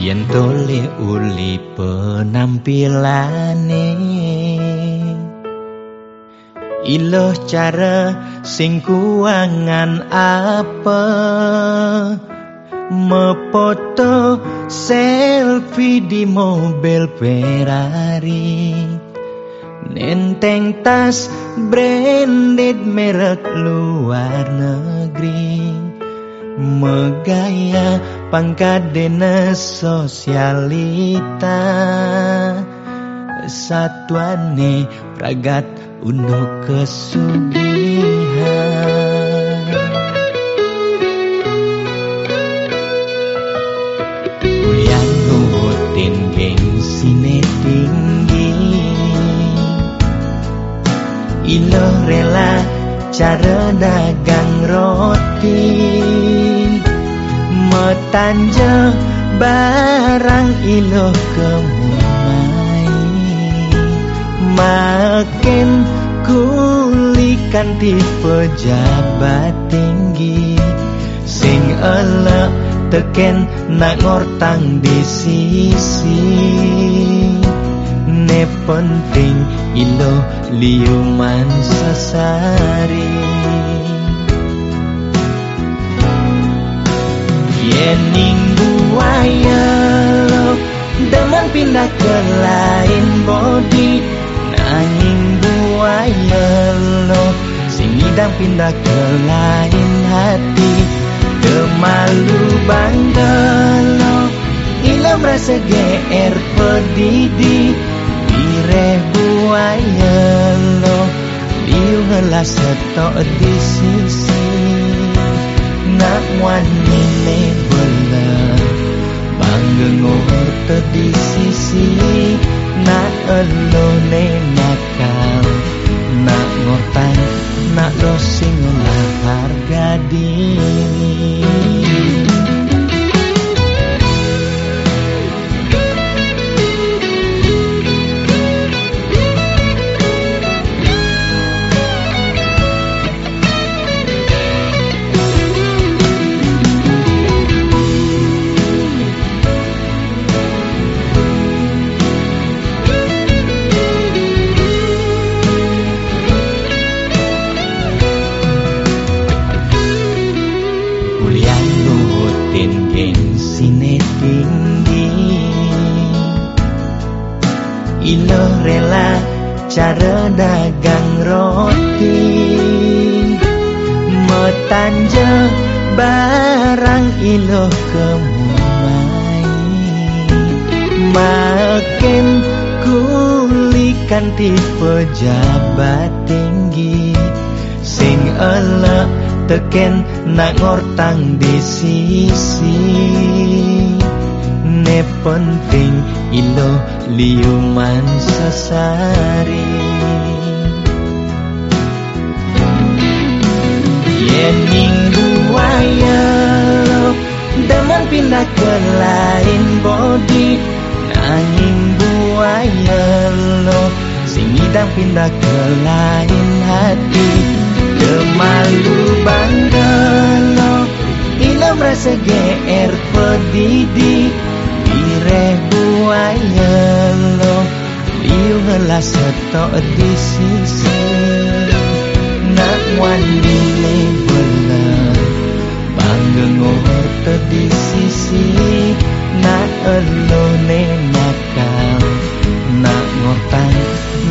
Yen tole uli penampilane Iloh cara sing kuangan apa? Mepoto selfie di mobil Ferrari. Nenteng tas branded merek luar negeri. Megaya pangkat dinas sosialita? Satuane pragat untuk kesugihan. Kuliah nurutin gengsine tinggi. Ilo rela cara dagang roti Metanja barang ilo kemumai Makin kulikan di pejabat tinggi. Sing elek teken nak ngortang di sisi. Ne penting ilo liuman sasari Yening buaya Demen pindah ke lain body. Nanging buaya lo Sing idang pindah ke lain hati. Kemalu bangga lo Ilo merasa GR pedidi. Ireh buaya lo Liu ngelas setok di sisi Nak wani ne bela Bangga ngor di sisi. Nak elo Ilo rela cara dagang roti. Metanja barang ilo kemumai Makin kulikan di pejabat tinggi. Sing elek teken nak ngortang di sisi Ne penting ilo liuman sasari Yening buaya lo Demen pindah ke lain body Nanging buaya lo Sing idang pindah ke lain hati. Kemalu bangga lo merasa GR pedidi Ireh buaya lo. Liu ngelas setok di sisi Nak wani ne bela Bangga ngor di sisi Nak elo ne nakal Nak ngortan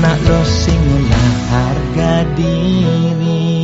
Nak lo singulah harga diri